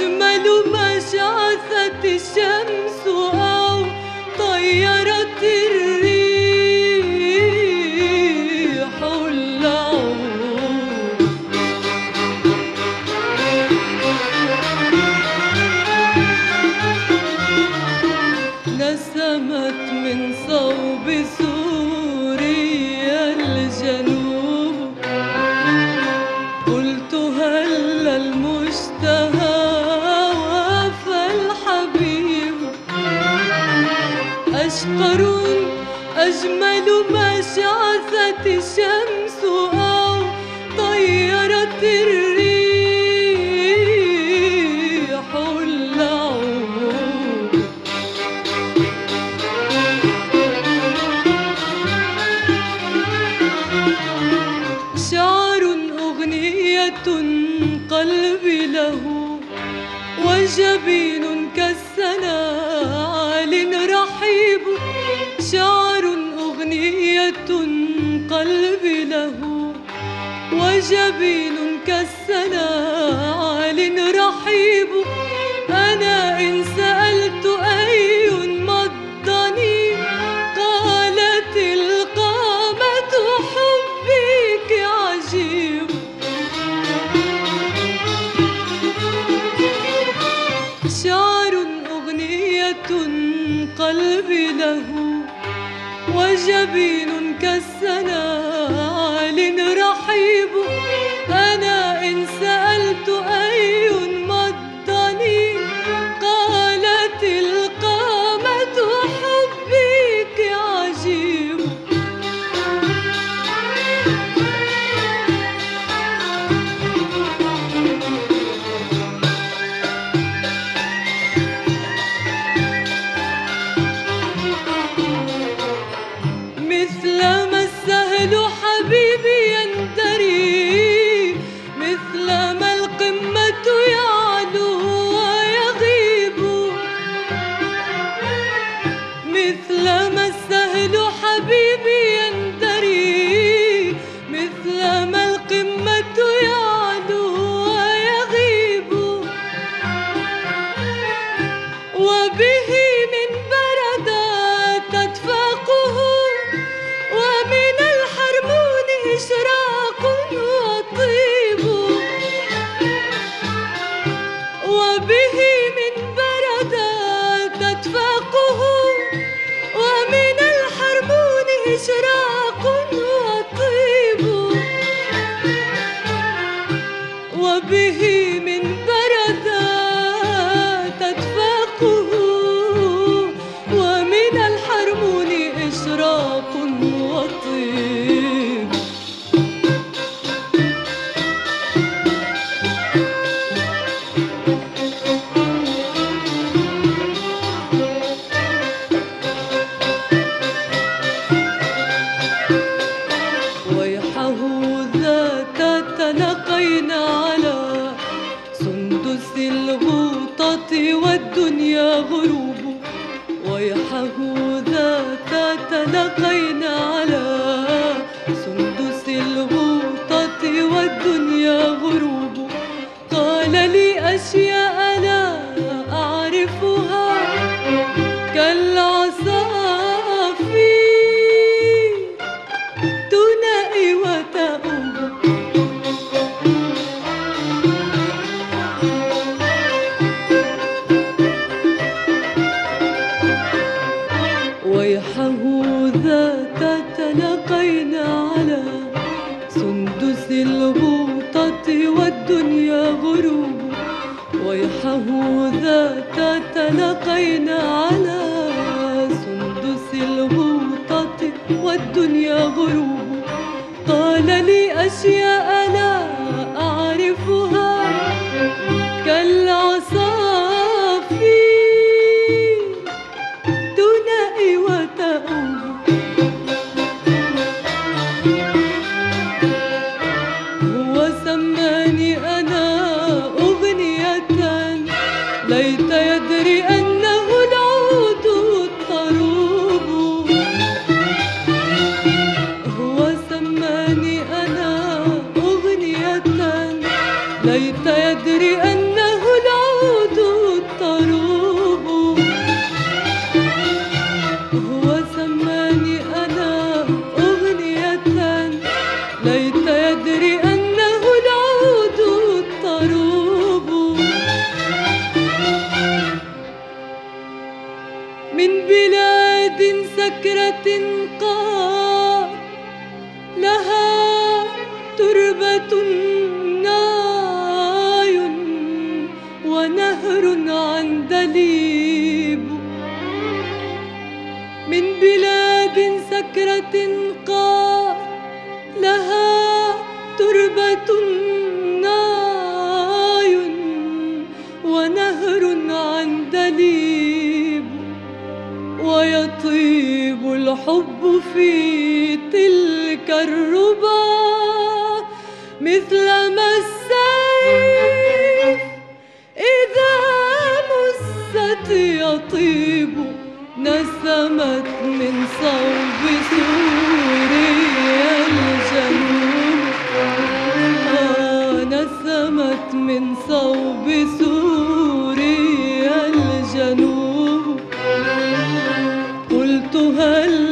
mesmo. قلبي له وجبين كالسناعل رحيب. شعر أغنية قلبي له وجبين كالسناعل رحيب. أنا إن سألت أي مضني؟ قالت القامة حبك عجيب. شعر أغنية قلبي له وجبين كالسناعل رحيب أنا وبه ذات تلقينا على سندس الغوطة والدنيا غروب. أشياء ذات تلقينا على سندس الغوطة والدنيا غروب ويحه ذات تلقينا على سندس الغوطة والدنيا غروب قال لي أشياء لا أعرفها. ليت يدري أنه العود الطروب من بلاد سكرة قار لها تربة ناي ونهر عندليب من بلاد سكرة قار ناي ونهر عندليب ويطيب الحب في تلك الربا مثلما السيف إذا مست يطيب نسمت من صوب سوريا نامت من صوب سوريا الجنوب. قلت هل